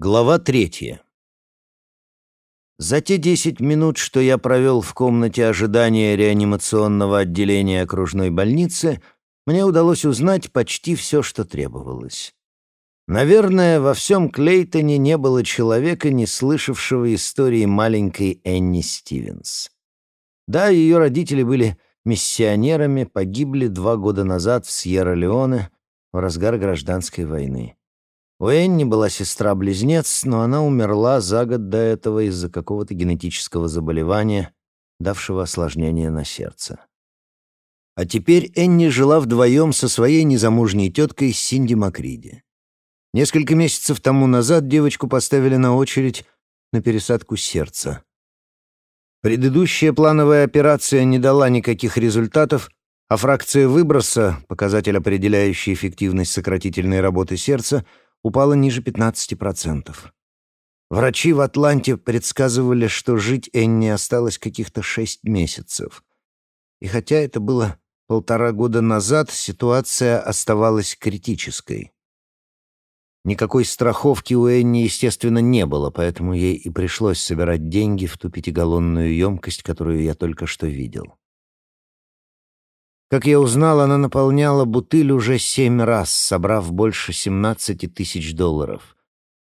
Глава третья. За те десять минут, что я провел в комнате ожидания реанимационного отделения окружной больницы, мне удалось узнать почти все, что требовалось. Наверное, во всем Клейтоне не было человека, не слышавшего истории маленькой Энни Стивенс. Да, ее родители были миссионерами, погибли два года назад в Сьерра-Леоне в разгар гражданской войны. У Энни была сестра-близнец, но она умерла за год до этого из-за какого-то генетического заболевания, давшего осложнение на сердце. А теперь Энни жила вдвоем со своей незамужней теткой Синди Макриди. Несколько месяцев тому назад девочку поставили на очередь на пересадку сердца. Предыдущая плановая операция не дала никаких результатов, а фракция выброса, показатель, определяющий эффективность сократительной работы сердца, упала ниже 15%. Врачи в Атланте предсказывали, что жить Энни осталось каких-то шесть месяцев. И хотя это было полтора года назад, ситуация оставалась критической. Никакой страховки у Энни, естественно, не было, поэтому ей и пришлось собирать деньги в ту пятигаллонную емкость, которую я только что видел. Как я узнал, она наполняла бутыль уже семь раз, собрав больше 17 тысяч долларов.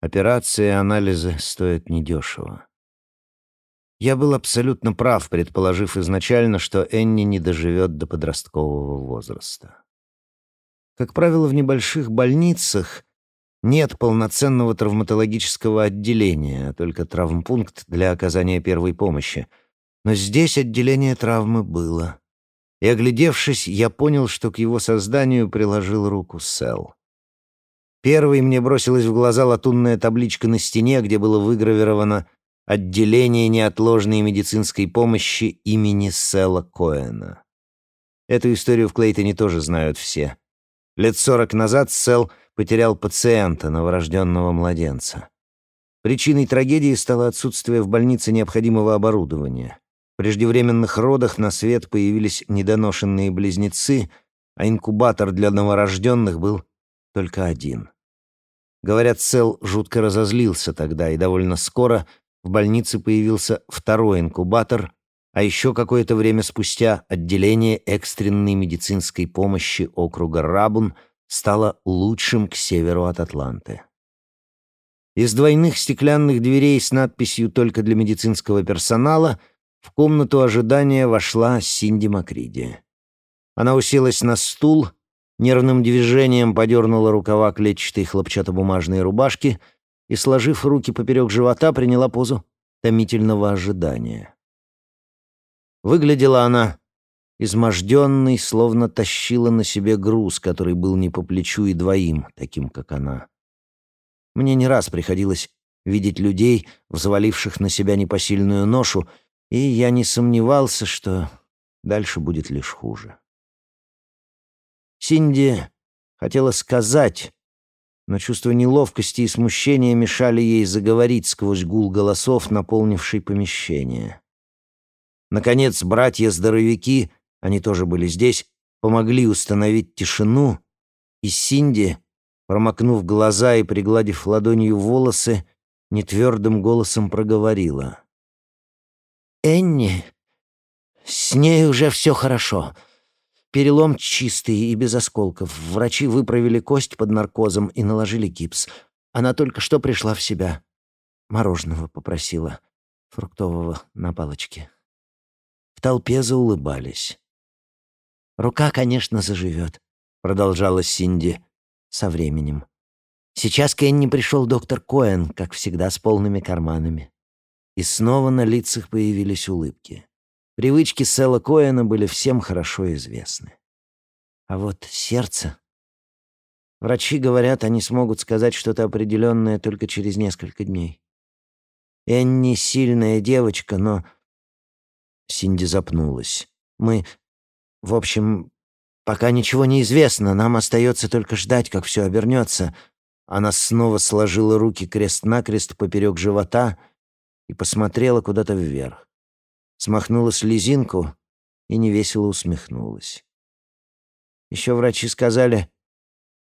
Операции и анализы стоят недешево. Я был абсолютно прав, предположив изначально, что Энни не доживет до подросткового возраста. Как правило, в небольших больницах нет полноценного травматологического отделения, а только травмпункт для оказания первой помощи. Но здесь отделение травмы было и, оглядевшись, я понял, что к его созданию приложил руку Сэл. Первой мне бросилась в глаза латунная табличка на стене, где было выгравировано «Отделение неотложной медицинской помощи имени Сэла Коэна». Эту историю в Клейтоне тоже знают все. Лет сорок назад Сэл потерял пациента, новорожденного младенца. Причиной трагедии стало отсутствие в больнице необходимого оборудования. Преждевременных родах на свет появились недоношенные близнецы, а инкубатор для новорожденных был только один. Говорят, Сел жутко разозлился тогда, и довольно скоро в больнице появился второй инкубатор, а еще какое-то время спустя отделение экстренной медицинской помощи округа Рабун стало лучшим к северу от Атланты. Из двойных стеклянных дверей с надписью «Только для медицинского персонала» В комнату ожидания вошла Синди Макриди. Она уселась на стул, нервным движением подернула рукава клетчатой хлопчатобумажной рубашки и, сложив руки поперек живота, приняла позу томительного ожидания. Выглядела она изможденной, словно тащила на себе груз, который был не по плечу и двоим, таким, как она. Мне не раз приходилось видеть людей, взваливших на себя непосильную ношу, и я не сомневался, что дальше будет лишь хуже. Синди хотела сказать, но чувство неловкости и смущения мешали ей заговорить сквозь гул голосов, наполнивший помещение. Наконец, братья-здоровяки, они тоже были здесь, помогли установить тишину, и Синди, промокнув глаза и пригладив ладонью волосы, нетвердым голосом проговорила — Энни, с ней уже все хорошо. Перелом чистый и без осколков. Врачи выправили кость под наркозом и наложили гипс. Она только что пришла в себя. Мороженого попросила, фруктового на палочке. В толпе заулыбались. «Рука, конечно, заживет», — продолжала Синди со временем. «Сейчас к Энни пришел доктор Коэн, как всегда, с полными карманами. И снова на лицах появились улыбки. Привычки Сэла Коэна были всем хорошо известны. А вот сердце... Врачи говорят, они смогут сказать что-то определенное только через несколько дней. Энни сильная девочка, но... Синди запнулась. Мы... В общем, пока ничего не известно, нам остается только ждать, как все обернется. Она снова сложила руки крест-накрест поперек живота — и посмотрела куда-то вверх. Смахнула слезинку и невесело усмехнулась. Еще врачи сказали,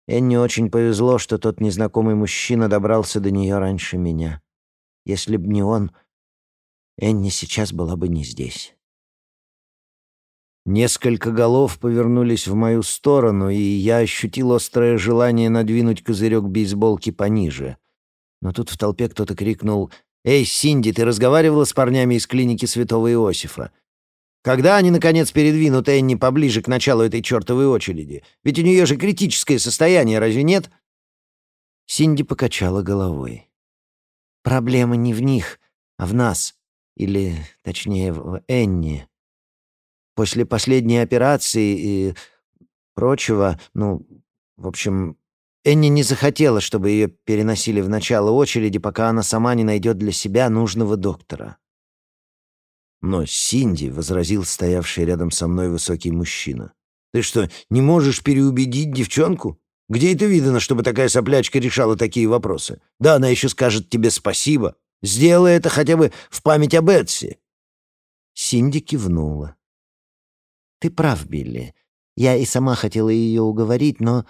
Энни очень повезло, что тот незнакомый мужчина добрался до нее раньше меня. Если б не он, Энни сейчас была бы не здесь. Несколько голов повернулись в мою сторону, и я ощутил острое желание надвинуть козырек бейсболки пониже. Но тут в толпе кто-то крикнул «Эй, Синди, ты разговаривала с парнями из клиники Святого Иосифа? Когда они, наконец, передвинут Энни поближе к началу этой чертовой очереди? Ведь у нее же критическое состояние, разве нет?» Синди покачала головой. «Проблема не в них, а в нас. Или, точнее, в Энни. После последней операции и прочего, ну, в общем, Энни не захотела, чтобы ее переносили в начало очереди, пока она сама не найдет для себя нужного доктора. «Но Синди», — возразил стоявший рядом со мной высокий мужчина, — «ты что, не можешь переубедить девчонку? Где это видно, чтобы такая соплячка решала такие вопросы? Да, она еще скажет тебе спасибо. Сделай это хотя бы в память об Бетси». Синди кивнула. «Ты прав, Билли. Я и сама хотела ее уговорить, но...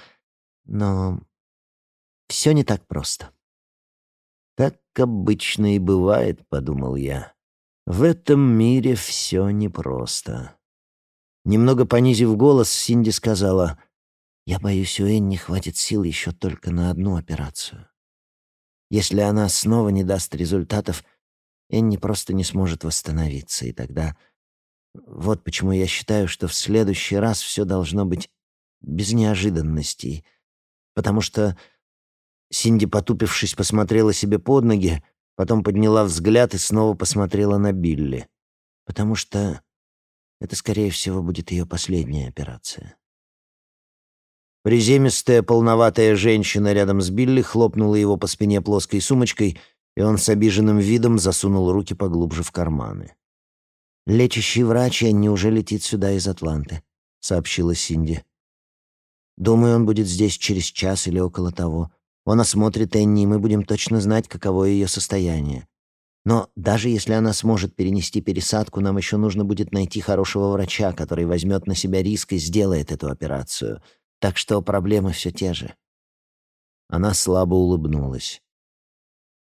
но... все не так просто». «Так обычно и бывает», — подумал я. «В этом мире все непросто». Немного понизив голос, Синди сказала, «Я боюсь, у Энни хватит сил еще только на одну операцию. Если она снова не даст результатов, Энни просто не сможет восстановиться, и тогда вот почему я считаю, что в следующий раз все должно быть без неожиданностей. Потому что Синди, потупившись, посмотрела себе под ноги, потом подняла взгляд и снова посмотрела на Билли. Потому что это, скорее всего, будет ее последняя операция. Приземистая, полноватая женщина рядом с Билли хлопнула его по спине плоской сумочкой, и он с обиженным видом засунул руки поглубже в карманы. «Лечащий врач Энни уже летит сюда из Атланты», — сообщила Синди. «Думаю, он будет здесь через час или около того. Он осмотрит Энни, и мы будем точно знать, каково ее состояние. Но даже если она сможет перенести пересадку, нам еще нужно будет найти хорошего врача, который возьмет на себя риск и сделает эту операцию. Так что проблемы все те же». Она слабо улыбнулась.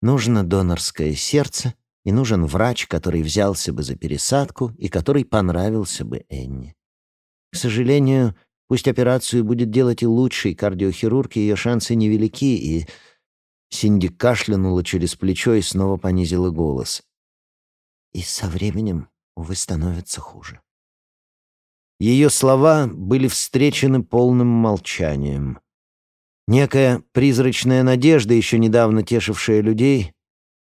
«Нужно донорское сердце и нужен врач, который взялся бы за пересадку и который понравился бы Энни. К сожалению, пусть операцию будет делать и лучший кардиохирург, ее шансы невелики, и... Синди кашлянула через плечо и снова понизила голос. И со временем, увы, становится хуже. Ее слова были встречены полным молчанием. Некая призрачная надежда, еще недавно тешившая людей,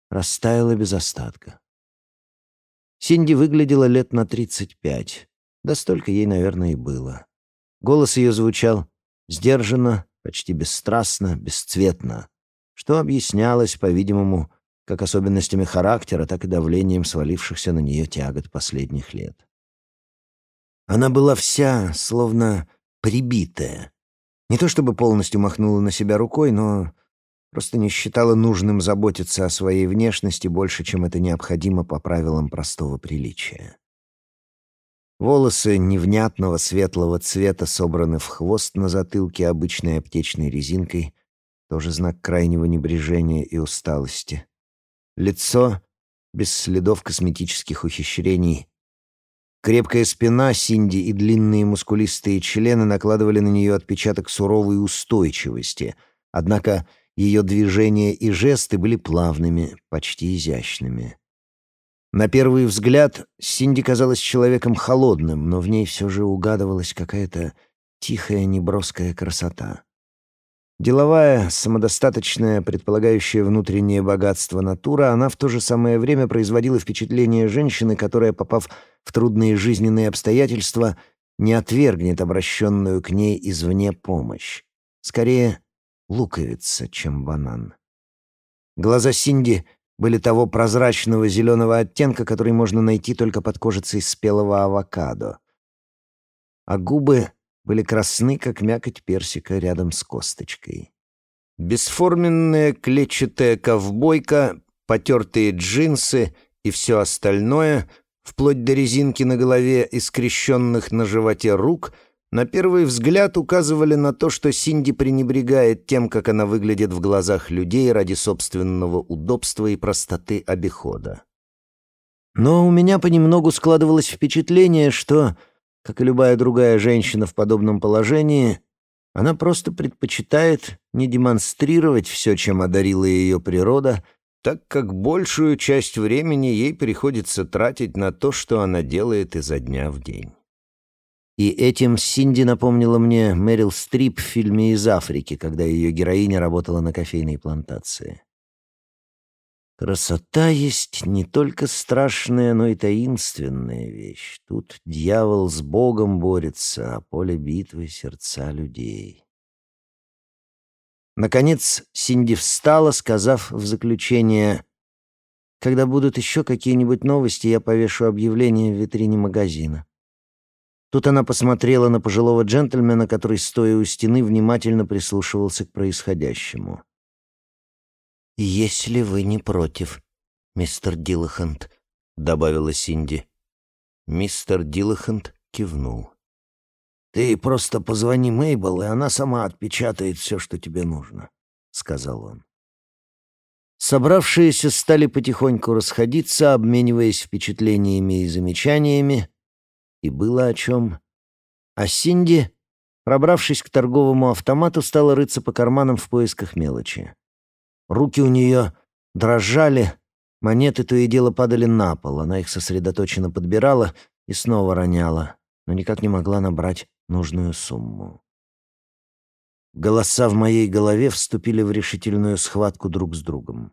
растаяла без остатка. Синди выглядела лет на тридцать пять. Да столько ей, наверное, и было. Голос ее звучал сдержанно, почти бесстрастно, бесцветно, что объяснялось, по-видимому, как особенностями характера, так и давлением свалившихся на нее тягот последних лет. Она была вся, словно прибитая. Не то чтобы полностью махнула на себя рукой, но Просто не считала нужным заботиться о своей внешности больше, чем это необходимо по правилам простого приличия. Волосы невнятного светлого цвета собраны в хвост на затылке обычной аптечной резинкой, тоже знак крайнего небрежения и усталости. Лицо без следов косметических ухищрений. Крепкая спина Синди и длинные мускулистые члены накладывали на нее отпечаток суровой устойчивости, однако ее движения и жесты были плавными, почти изящными. На первый взгляд Синди казалась человеком холодным, но в ней все же угадывалась какая-то тихая, неброская красота. Деловая, самодостаточная, предполагающая внутреннее богатство натура, она в то же самое время производила впечатление женщины, которая, попав в трудные жизненные обстоятельства, не отвергнет обращенную к ней извне помощь. Скорее, луковица, чем банан. Глаза Синди были того прозрачного зеленого оттенка, который можно найти только под кожицей спелого авокадо. А губы были красны, как мякоть персика рядом с косточкой. Бесформенная клетчатая ковбойка, потертые джинсы и все остальное, вплоть до резинки на голове и скрещенных на животе рук — на первый взгляд указывали на то, что Синди пренебрегает тем, как она выглядит в глазах людей ради собственного удобства и простоты обихода. Но у меня понемногу складывалось впечатление, что, как и любая другая женщина в подобном положении, она просто предпочитает не демонстрировать все, чем одарила ее природа, так как большую часть времени ей приходится тратить на то, что она делает изо дня в день. И этим Синди напомнила мне Мэрил Стрип в фильме «Из Африки», когда ее героиня работала на кофейной плантации. Красота есть не только страшная, но и таинственная вещь. Тут дьявол с Богом борется, а поле битвы — сердца людей. Наконец Синди встала, сказав в заключение, «Когда будут еще какие-нибудь новости, я повешу объявление в витрине магазина». Тут она посмотрела на пожилого джентльмена, который, стоя у стены, внимательно прислушивался к происходящему. «Если вы не против, мистер Диллахант», — добавила Синди. Мистер Диллахант кивнул. «Ты просто позвони Мейбл, и она сама отпечатает все, что тебе нужно», — сказал он. Собравшиеся стали потихоньку расходиться, обмениваясь впечатлениями и замечаниями, и было о чем. А Синди, пробравшись к торговому автомату, стала рыться по карманам в поисках мелочи. Руки у нее дрожали, монеты то и дело падали на пол, она их сосредоточенно подбирала и снова роняла, но никак не могла набрать нужную сумму. Голоса в моей голове вступили в решительную схватку друг с другом.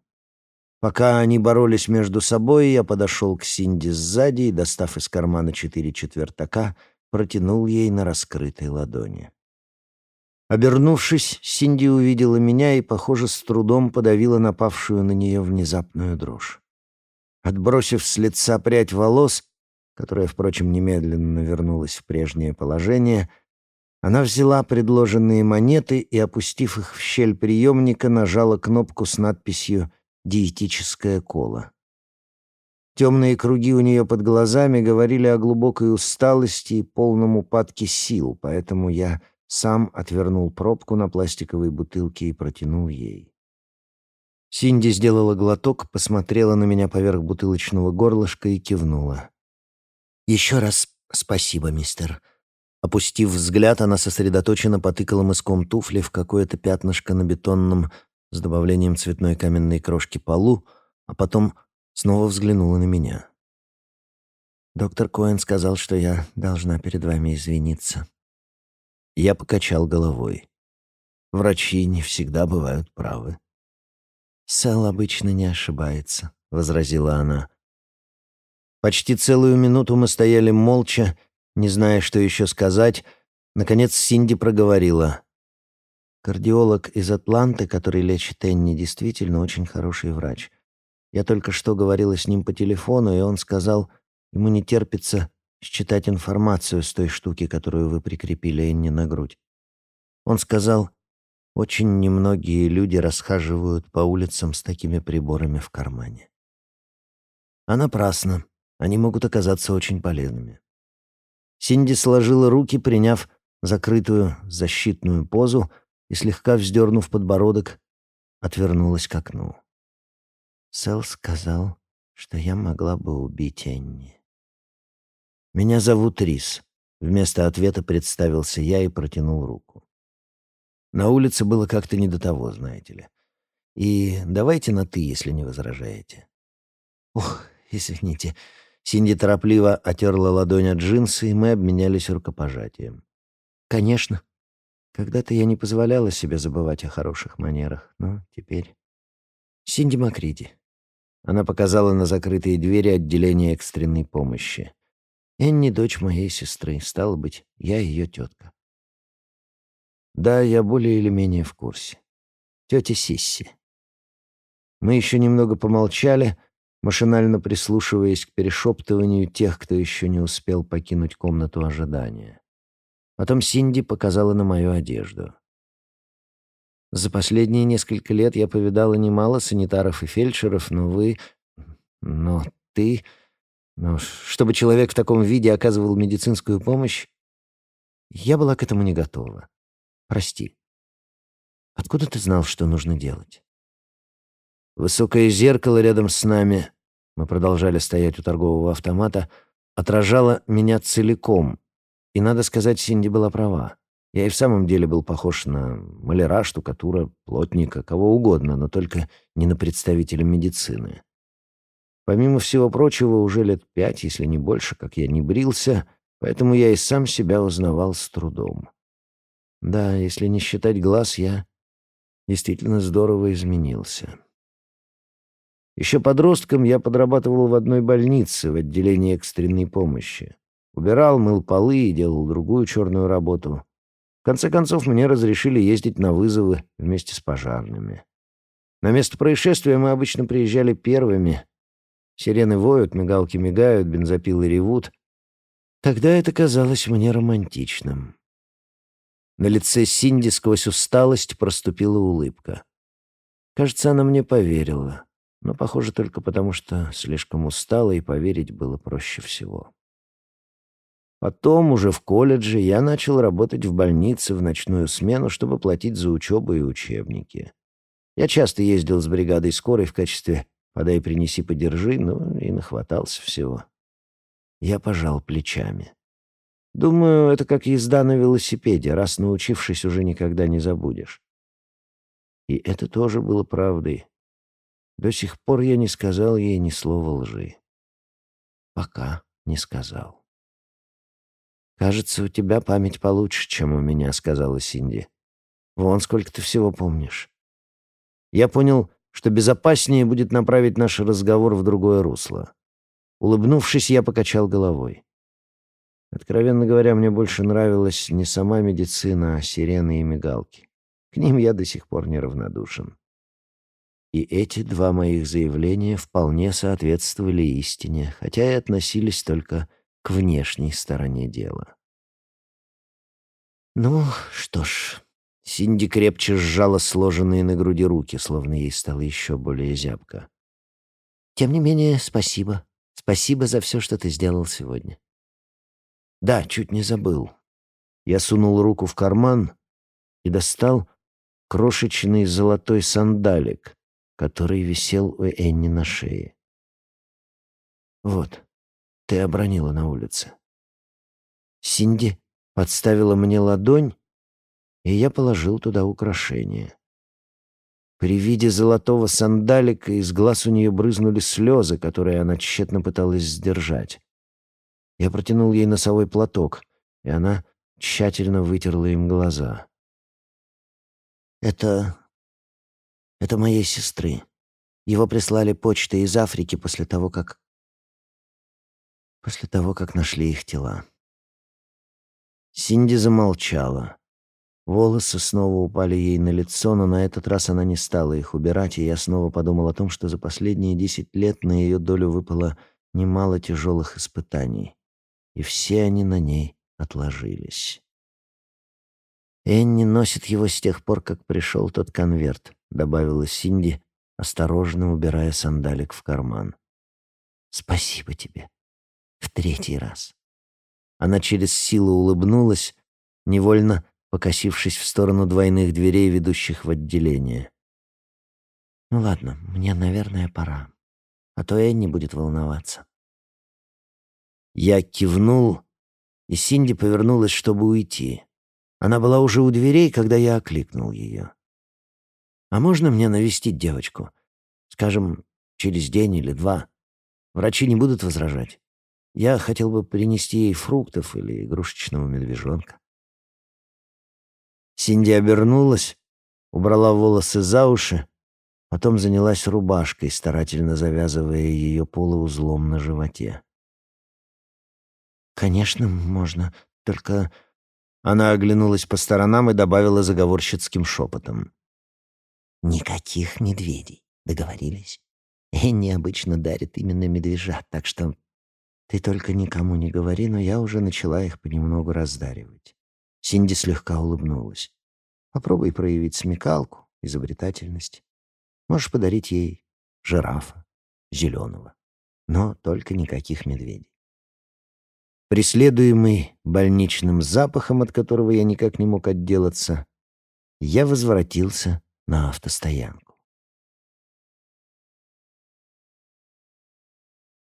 Пока они боролись между собой, я подошел к Синди сзади и, достав из кармана четыре четвертака, протянул ей на раскрытой ладони. Обернувшись, Синди увидела меня и, похоже, с трудом подавила напавшую на нее внезапную дрожь. Отбросив с лица прядь волос, которая, впрочем, немедленно вернулась в прежнее положение, она взяла предложенные монеты и, опустив их в щель приемника, нажала кнопку с надписью диетическое коло. Темные круги у нее под глазами говорили о глубокой усталости и полном упадке сил, поэтому я сам отвернул пробку на пластиковой бутылке и протянул ей. Синди сделала глоток, посмотрела на меня поверх бутылочного горлышка и кивнула. «Еще раз спасибо, мистер». Опустив взгляд, она сосредоточенно потыкала мыском туфли в какое-то пятнышко на бетонном с добавлением цветной каменной крошки полу, а потом снова взглянула на меня. «Доктор Коэн сказал, что я должна перед вами извиниться». Я покачал головой. Врачи не всегда бывают правы. «Сэл обычно не ошибается», — возразила она. Почти целую минуту мы стояли молча, не зная, что еще сказать. Наконец Синди проговорила. Кардиолог из Атланты, который лечит Энни, действительно очень хороший врач. Я только что говорила с ним по телефону, и он сказал, ему не терпится считать информацию с той штуки, которую вы прикрепили Энни на грудь. Он сказал, очень немногие люди расхаживают по улицам с такими приборами в кармане. А напрасно. Они могут оказаться очень полезными. Синди сложила руки, приняв закрытую защитную позу, и, слегка вздернув подбородок, отвернулась к окну. Сэл сказал, что я могла бы убить Энни. «Меня зовут Рис», — вместо ответа представился я и протянул руку. На улице было как-то не до того, знаете ли. И давайте на «ты», если не возражаете. «Ох, извините». Синди торопливо отерла ладонь от джинсы, и мы обменялись рукопожатием. «Конечно», когда-то я не позволяла себе забывать о хороших манерах, но теперь... Синди Макриди. Она показала на закрытые двери отделения экстренной помощи. Энни — дочь моей сестры, стало быть, я ее тетка. Да, я более или менее в курсе. Тетя Сисси. Мы еще немного помолчали, машинально прислушиваясь к перешептыванию тех, кто еще не успел покинуть комнату ожидания. Потом Синди показала на мою одежду. За последние несколько лет я повидала немало санитаров и фельдшеров, но вы... Но ты... Но чтобы человек в таком виде оказывал медицинскую помощь, Я была к этому не готова. Прости. Откуда ты знал, что нужно делать? Высокое зеркало рядом с нами, мы продолжали стоять у торгового автомата, отражало меня целиком. И, надо сказать, Синди была права. Я и в самом деле был похож на маляра, штукатура, плотника, кого угодно, но только не на представителя медицины. Помимо всего прочего, уже лет пять, если не больше, как я не брился, поэтому я и сам себя узнавал с трудом. Да, если не считать глаз, я действительно здорово изменился. Еще подростком я подрабатывал в одной больнице в отделении экстренной помощи. Убирал, мыл полы и делал другую черную работу. В конце концов, мне разрешили ездить на вызовы вместе с пожарными. На место происшествия мы обычно приезжали первыми. Сирены воют, мигалки мигают, бензопилы ревут. Тогда это казалось мне романтичным. На лице Синди сквозь усталость проступила улыбка. Кажется, она мне поверила, но, похоже, только потому, что слишком устала, и поверить было проще всего. Потом, уже в колледже, я начал работать в больнице в ночную смену, чтобы платить за учебу и учебники. Я часто ездил с бригадой скорой в качестве «подай, принеси, подержи», ну и нахватался всего. Я пожал плечами. Думаю, это как езда на велосипеде. Раз научившись, уже никогда не забудешь. И это тоже было правдой. До сих пор я не сказал ей ни слова лжи. Пока не сказал. «Кажется, у тебя память получше, чем у меня», — сказала Синди. «Вон сколько ты всего помнишь». Я понял, что безопаснее будет направить наш разговор в другое русло. Улыбнувшись, я покачал головой. Откровенно говоря, мне больше нравилась не сама медицина, а сирены и мигалки. К ним я до сих пор неравнодушен. И эти два моих заявления вполне соответствовали истине, хотя и относились только к внешней стороне дела. Ну, что ж, Синди крепче сжала сложенные на груди руки, словно ей стало еще более зябко. Тем не менее, спасибо. Спасибо за все, что ты сделал сегодня. Да, чуть не забыл. Я сунул руку в карман и достал крошечный золотой сандалик, который висел у Энни на шее. Вот ты обронила на улице. Синди подставила мне ладонь, и я положил туда украшение. При виде золотого сандалика из глаз у нее брызнули слезы, которые она тщетно пыталась сдержать. Я протянул ей носовой платок, и она тщательно вытерла им глаза. «Это... это моей сестры. Его прислали почтой из Африки после того, как после того, как нашли их тела. Синди замолчала. Волосы снова упали ей на лицо, но на этот раз она не стала их убирать, и я снова подумал о том, что за последние десять лет на ее долю выпало немало тяжелых испытаний, и все они на ней отложились. «Энни носит его с тех пор, как пришел тот конверт», — добавила Синди, осторожно убирая сандалик в карман. «Спасибо тебе», в третий раз. Она через силу улыбнулась, невольно покосившись в сторону двойных дверей, ведущих в отделение. «Ну ладно, мне, наверное, пора, а то Энни будет волноваться». Я кивнул, и Синди повернулась, чтобы уйти. Она была уже у дверей, когда я окликнул ее. «А можно мне навестить девочку? Скажем, через день или два? Врачи не будут возражать?» Я хотел бы принести ей фруктов или игрушечного медвежонка. Синди обернулась, убрала волосы за уши, потом занялась рубашкой, старательно завязывая ее полуузлом на животе. «Конечно, можно, только...» Она оглянулась по сторонам и добавила заговорщицким шепотом. «Никаких медведей. Договорились? Энни обычно дарит именно медвежат, так что ты только никому не говори, но я уже начала их понемногу раздаривать. Синди слегка улыбнулась. Попробуй проявить смекалку, изобретательность. Можешь подарить ей жирафа, зеленого, но только никаких медведей. Преследуемый больничным запахом, от которого я никак не мог отделаться, я возвратился на автостоянку.